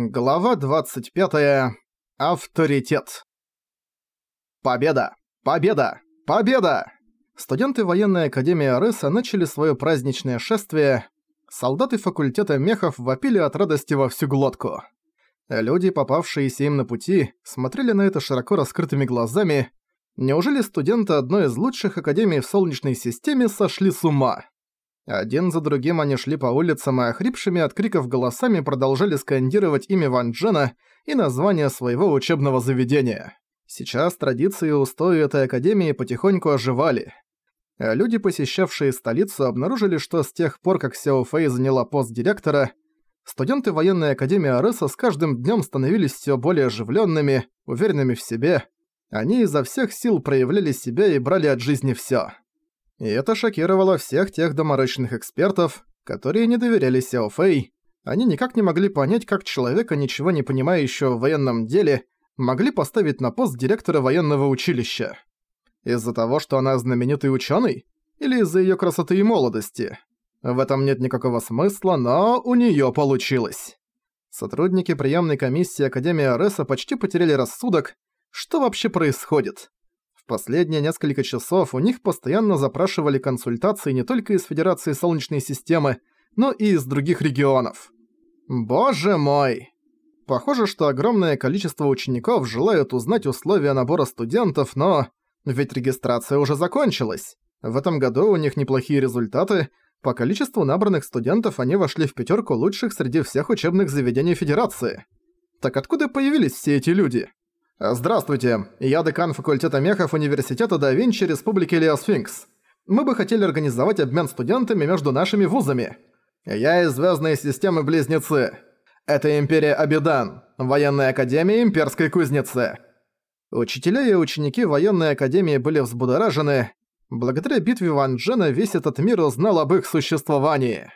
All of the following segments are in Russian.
Глава 25. Авторитет. Победа! Победа! Победа! Студенты военной академии Арыса начали свое праздничное шествие. Солдаты факультета мехов вопили от радости во всю глотку. Люди, попавшиеся им на пути, смотрели на это широко раскрытыми глазами. Неужели студенты одной из лучших академий в Солнечной системе сошли с ума? Один за другим они шли по улицам и охрипшими от криков голосами продолжали скандировать имя Ван Джена и название своего учебного заведения. Сейчас традиции и устои этой академии потихоньку оживали. А люди, посещавшие столицу, обнаружили, что с тех пор, как Сяо Фэй заняла пост директора, студенты военной академии Арыса с каждым днем становились все более оживленными, уверенными в себе. Они изо всех сил проявляли себя и брали от жизни все. И это шокировало всех тех доморощенных экспертов, которые не доверяли Сяо Фэй. Они никак не могли понять, как человека, ничего не понимающего в военном деле, могли поставить на пост директора военного училища. Из-за того, что она знаменитый ученый? Или из-за её красоты и молодости? В этом нет никакого смысла, но у неё получилось. Сотрудники приемной комиссии Академии Ареса почти потеряли рассудок. Что вообще происходит? Последние несколько часов у них постоянно запрашивали консультации не только из Федерации Солнечной системы, но и из других регионов. Боже мой! Похоже, что огромное количество учеников желают узнать условия набора студентов, но... Ведь регистрация уже закончилась. В этом году у них неплохие результаты. По количеству набранных студентов они вошли в пятерку лучших среди всех учебных заведений Федерации. Так откуда появились все эти люди? «Здравствуйте, я декан факультета мехов Университета да Винчи Республики Леосфинкс. Мы бы хотели организовать обмен студентами между нашими вузами. Я из Звездной системы Близнецы. Это Империя Абидан, военная академия Имперской Кузницы». Учителя и ученики военной академии были взбудоражены. Благодаря битве Ван Джена весь этот мир узнал об их существовании.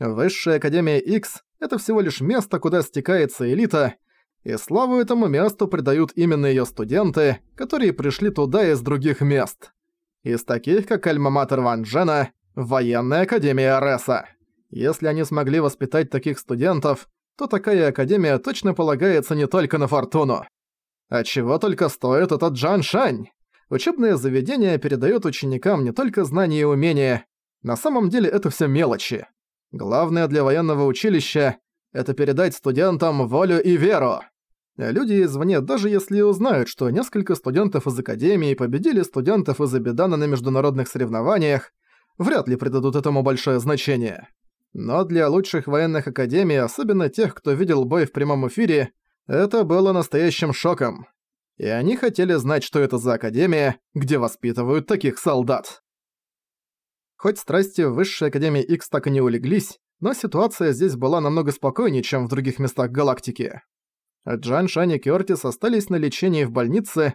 Высшая Академия X — это всего лишь место, куда стекается элита — и славу этому месту придают именно её студенты, которые пришли туда из других мест. Из таких, как Альма-Матер Ван Джена, Военная Академия Ареса. Если они смогли воспитать таких студентов, то такая академия точно полагается не только на фортуну. А чего только стоит этот Джан Шань? Учебное заведение передает ученикам не только знания и умения, на самом деле это все мелочи. Главное для военного училища – это передать студентам волю и веру. Люди извне, даже если узнают, что несколько студентов из Академии победили студентов из Абидана на международных соревнованиях, вряд ли придадут этому большое значение. Но для лучших военных академий, особенно тех, кто видел бой в прямом эфире, это было настоящим шоком. И они хотели знать, что это за академия, где воспитывают таких солдат. Хоть страсти в Высшей Академии X так и не улеглись, но ситуация здесь была намного спокойнее, чем в других местах галактики. Джан Шань и Кёртис остались на лечении в больнице.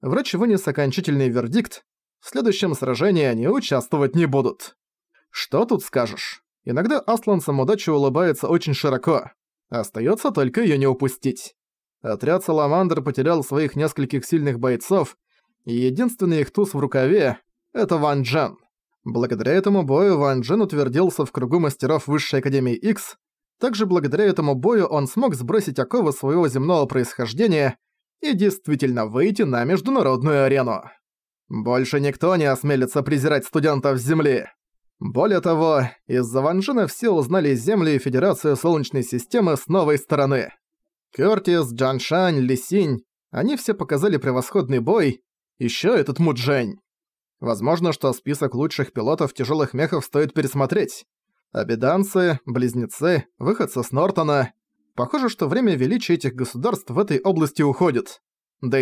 Врач вынес окончательный вердикт. В следующем сражении они участвовать не будут. Что тут скажешь? Иногда асланцам удача улыбается очень широко. Остаётся только её не упустить. Отряд Саламандр потерял своих нескольких сильных бойцов, и единственный их туз в рукаве — это Ван Джен. Благодаря этому бою Ван Джен утвердился в кругу мастеров Высшей Академии X, также благодаря этому бою он смог сбросить оковы своего земного происхождения и действительно выйти на международную арену. Больше никто не осмелится презирать студентов с Земли. Более того, из-за Ванжина все узнали Земли и Федерацию Солнечной системы с новой стороны. Кёртис, Джаншань, Лисинь – они все показали превосходный бой, еще этот Муджень. Возможно, что список лучших пилотов тяжелых мехов стоит пересмотреть. Абиданцы, близнецы, выходцы с Нортона. Похоже, что время величия этих государств в этой области уходит. Да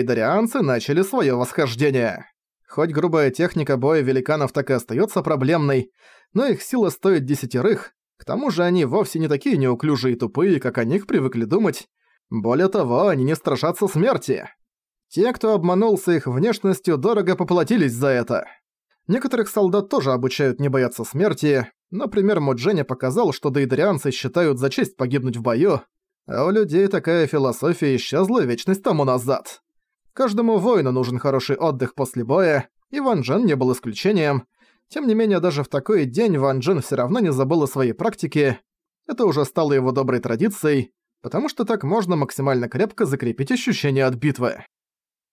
начали свое восхождение. Хоть грубая техника боя великанов так и остается проблемной, но их сила стоит десятерых, к тому же они вовсе не такие неуклюжие и тупые, как о них привыкли думать. Более того, они не страшатся смерти. Те, кто обманулся их внешностью, дорого поплатились за это. Некоторых солдат тоже обучают не бояться смерти, Например, Мудженя показал, что дейдерианцы считают за честь погибнуть в бою, а у людей такая философия исчезла вечность тому назад. Каждому воину нужен хороший отдых после боя, и Ван Джен не был исключением. Тем не менее, даже в такой день Ван Джен всё равно не забыл о своей практике. Это уже стало его доброй традицией. потому что так можно максимально крепко закрепить ощущение от битвы.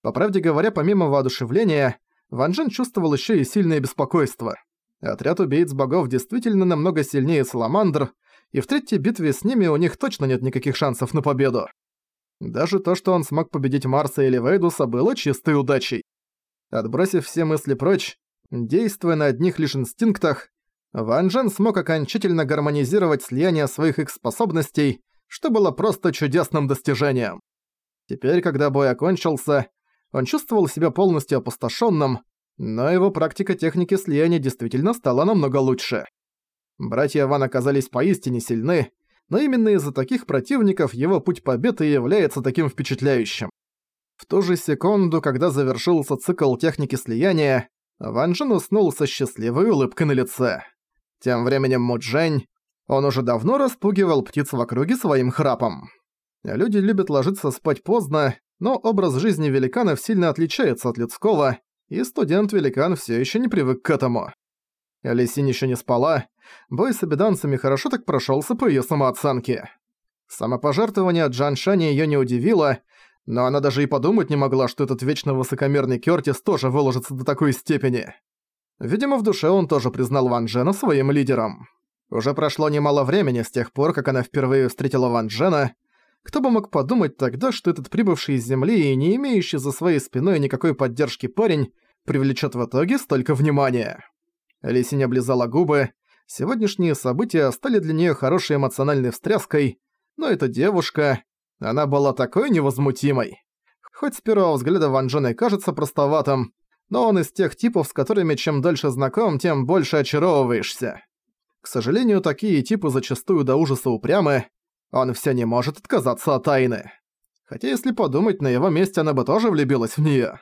По правде говоря, помимо воодушевления, Ван Джен чувствовал еще и сильное беспокойство. Отряд убийц богов действительно намного сильнее Саламандр, и в третьей битве с ними у них точно нет никаких шансов на победу. Даже то, что он смог победить Марса или Вейдуса, было чистой удачей. Отбросив все мысли прочь, действуя на одних лишь инстинктах, Ван Джен смог окончательно гармонизировать слияние своих их способностей, что было просто чудесным достижением. Теперь, когда бой окончился, он чувствовал себя полностью опустошенным, но его практика техники слияния действительно стала намного лучше. Братья Ван оказались поистине сильны, но именно из-за таких противников его путь победы является таким впечатляющим. В ту же секунду, когда завершился цикл техники слияния, Ван Джен уснул со счастливой улыбкой на лице. Тем временем Муджень, он уже давно распугивал птиц в округе своим храпом. Люди любят ложиться спать поздно, но образ жизни великанов сильно отличается от людского, и студент-великан все еще не привык к этому. Лисинь еще не спала, бой с обеданцами хорошо так прошелся по ее самооценке. Самопожертвование Джан Шани ее не удивило, но она даже и подумать не могла, что этот вечно высокомерный Кёртис тоже выложится до такой степени. Видимо, в душе он тоже признал Ван Джена своим лидером. Уже прошло немало времени с тех пор, как она впервые встретила Ван Джена, кто бы мог подумать тогда, что этот прибывший из Земли и не имеющий за своей спиной никакой поддержки парень привлечет в итоге столько внимания. Лисинь облизала губы. Сегодняшние события стали для нее хорошей эмоциональной встряской, но эта девушка, она была такой невозмутимой. Хоть с первого взгляда Ван Джен и кажется простоватым, но он из тех типов, с которыми чем дольше знаком, тем больше очаровываешься. К сожалению, такие типы зачастую до ужаса упрямы, он все не может отказаться от тайны. Хотя если подумать, на его месте она бы тоже влюбилась в нее.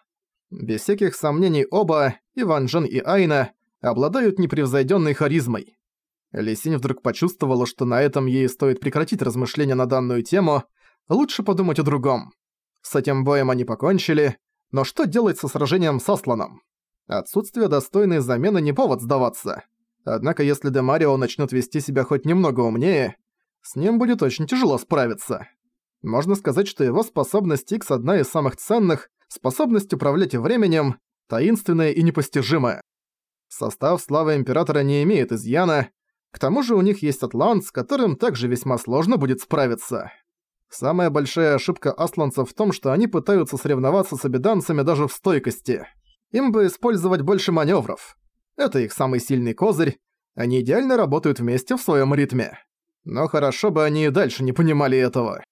Без всяких сомнений оба, и Ван Джен и Айна, обладают непревзойденной харизмой. Лисинь вдруг почувствовала, что на этом ей стоит прекратить размышления на данную тему, лучше подумать о другом. С этим боем они покончили, но что делать со сражением с Асланом? Отсутствие достойной замены не повод сдаваться. Однако если Демарио начнет вести себя хоть немного умнее, с ним будет очень тяжело справиться. Можно сказать, что его способность X одна из самых ценных, способность управлять временем, таинственная и непостижимая. Состав славы Императора не имеет изъяна, к тому же у них есть атлант, с которым также весьма сложно будет справиться. Самая большая ошибка асланцев в том, что они пытаются соревноваться с обеданцами даже в стойкости. Им бы использовать больше маневров. Это их самый сильный козырь, они идеально работают вместе в своем ритме. Но хорошо бы они и дальше не понимали этого.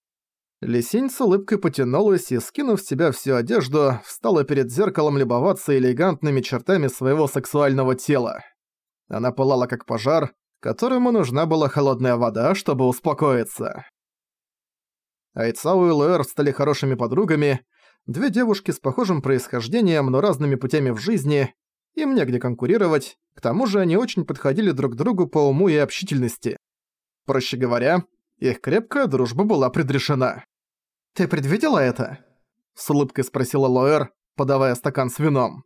Лисинь с улыбкой потянулась и, скинув с себя всю одежду, встала перед зеркалом любоваться элегантными чертами своего сексуального тела. Она пылала как пожар, которому нужна была холодная вода, чтобы успокоиться. Айцао и Луэр стали хорошими подругами, две девушки с похожим происхождением, но разными путями в жизни, им негде конкурировать, к тому же они очень подходили друг другу по уму и общительности. Проще говоря, их крепкая дружба была предрешена. «Ты предвидела это?» С улыбкой спросила Лоэр, подавая стакан с вином.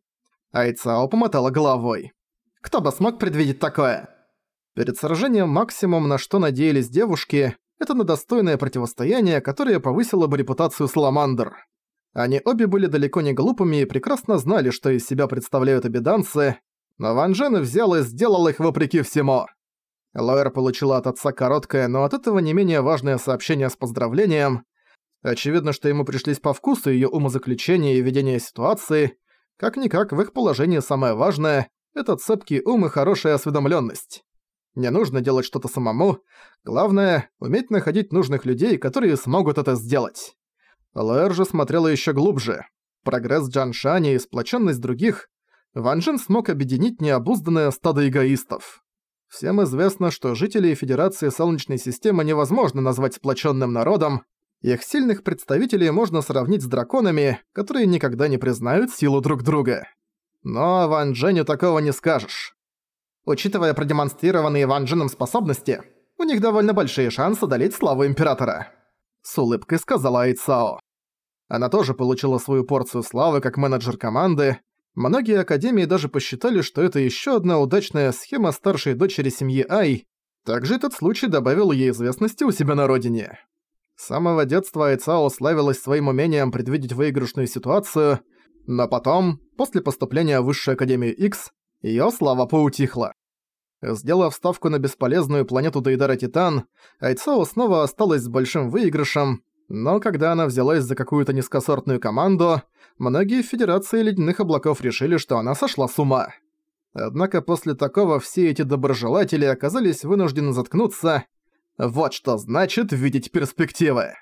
Айцао помотала головой. «Кто бы смог предвидеть такое?» Перед сражением максимум, на что надеялись девушки, это на достойное противостояние, которое повысило бы репутацию Саламандр. Они обе были далеко не глупыми и прекрасно знали, что из себя представляют обеданцы, но Ван Джен взял и сделал их вопреки всему. Лоэр получила от отца короткое, но от этого не менее важное сообщение с поздравлением. Очевидно, что ему пришлись по вкусу её умозаключения и ведение ситуации. Как-никак, в их положении самое важное — это цепкий ум и хорошая осведомлённость. Не нужно делать что-то самому. Главное — уметь находить нужных людей, которые смогут это сделать. Лоэр же смотрела ещё глубже. Прогресс Джан Шани и сплоченность других — Ван Джин смог объединить необузданное стадо эгоистов. Всем известно, что жителей Федерации Солнечной системы невозможно назвать сплоченным народом, их сильных представителей можно сравнить с драконами, которые никогда не признают силу друг друга. Но Ван Дженю такого не скажешь. Учитывая продемонстрированные Ван Дженом способности, у них довольно большие шансы одолеть славу Императора. С улыбкой сказала Айцао. Она тоже получила свою порцию славы как менеджер команды, Многие академии даже посчитали, что это еще одна удачная схема старшей дочери семьи Ай. Также этот случай добавил ей известности у себя на родине. С самого детства Айцао славилась своим умением предвидеть выигрышную ситуацию, но потом, после поступления в Высшую Академию X, её слава поутихла. Сделав ставку на бесполезную планету Дейдара Титан, Айцао снова осталась с большим выигрышем, но когда она взялась за какую-то низкосортную команду, многие Федерации Ледяных Облаков решили, что она сошла с ума. Однако после такого все эти доброжелатели оказались вынуждены заткнуться. Вот что значит видеть перспективы.